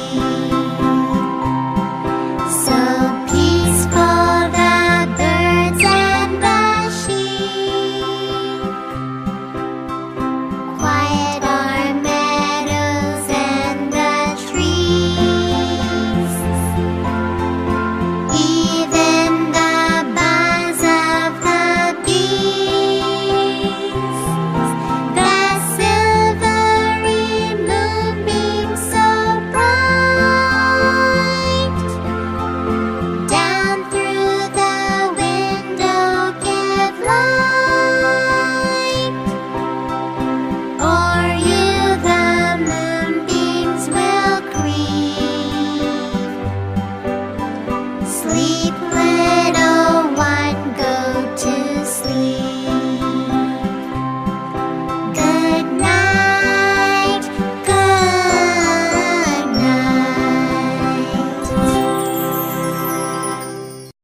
Thank you. Sleep, little.